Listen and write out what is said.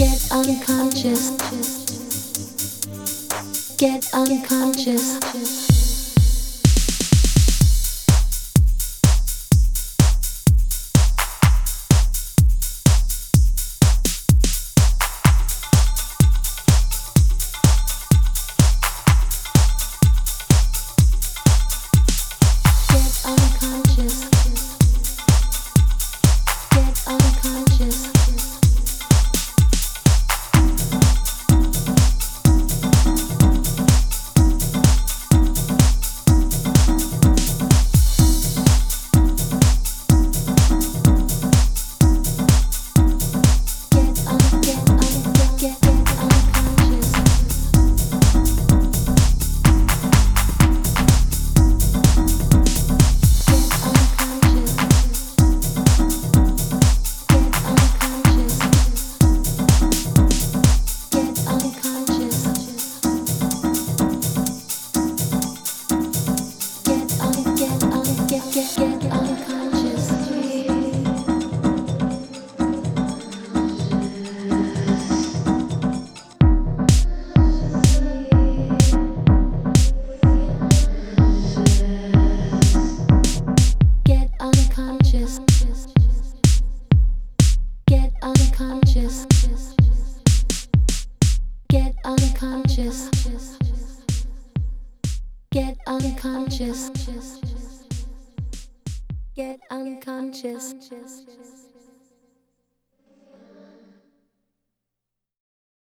Get unconscious. Get unconscious. unconscious. Get unconscious. Get unconscious. Get unconscious.